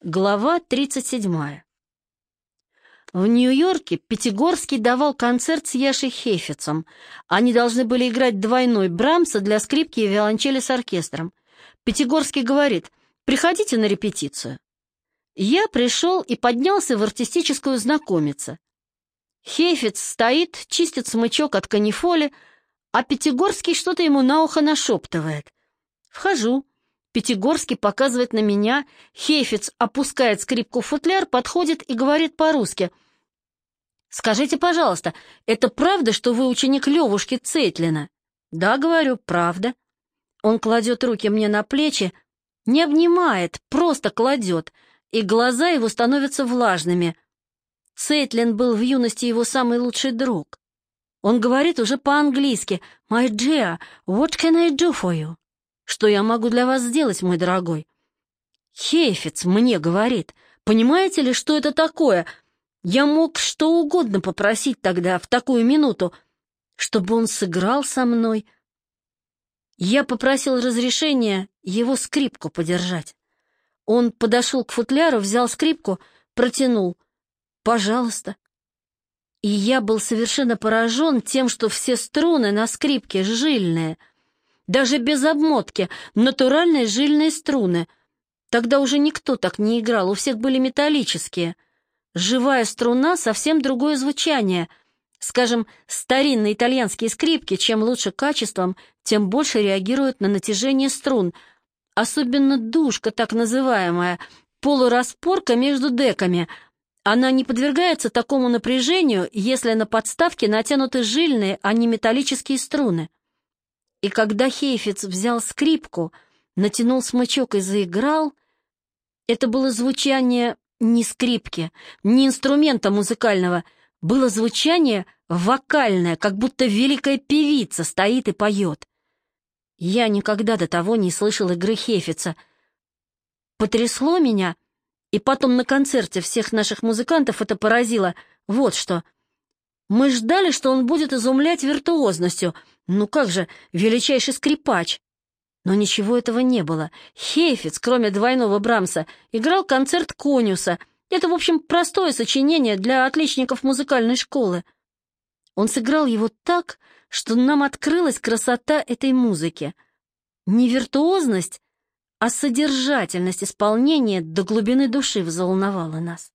Глава 37. В Нью-Йорке Пятигорский давал концерт с Яшей Хейфицем. Они должны были играть двойной Брамса для скрипки и виолончели с оркестром. Пятигорский говорит, приходите на репетицию. Я пришел и поднялся в артистическую знакомиться. Хейфиц стоит, чистит смычок от канифоли, а Пятигорский что-то ему на ухо нашептывает. Вхожу. Пятигорский показывает на меня, Хейфиц опускает скрипку в футляр, подходит и говорит по-русски. «Скажите, пожалуйста, это правда, что вы ученик Левушки Цейтлина?» «Да, говорю, правда». Он кладет руки мне на плечи, не обнимает, просто кладет, и глаза его становятся влажными. Цейтлин был в юности его самый лучший друг. Он говорит уже по-английски «My dear, what can I do for you?» Что я могу для вас сделать, мой дорогой? Хейфиц мне говорит. Понимаете ли, что это такое? Я мог что угодно попросить тогда, в такую минуту, чтобы он сыграл со мной. Я попросил разрешения его скрипку подержать. Он подошел к футляру, взял скрипку, протянул. «Пожалуйста». И я был совершенно поражен тем, что все струны на скрипке жильные — даже без обмотки, натуральные жильные струны. Тогда уже никто так не играл, у всех были металлические. Живая струна — совсем другое звучание. Скажем, старинные итальянские скрипки, чем лучше качеством, тем больше реагируют на натяжение струн. Особенно душка, так называемая, полураспорка между деками. Она не подвергается такому напряжению, если на подставке натянуты жильные, а не металлические струны. И когда Хейфиц взял скрипку, натянул смычок и заиграл, это было звучание не скрипки, не инструмента музыкального, было звучание вокальное, как будто великая певица стоит и поет. Я никогда до того не слышал игры Хефица. Потрясло меня, и потом на концерте всех наших музыкантов это поразило. Вот что. Мы ждали, что он будет изумлять виртуозностью — ну как же, величайший скрипач! Но ничего этого не было. Хейфиц, кроме двойного Брамса, играл концерт Конюса. Это, в общем, простое сочинение для отличников музыкальной школы. Он сыграл его так, что нам открылась красота этой музыки. Не виртуозность, а содержательность исполнения до глубины души взволновала нас.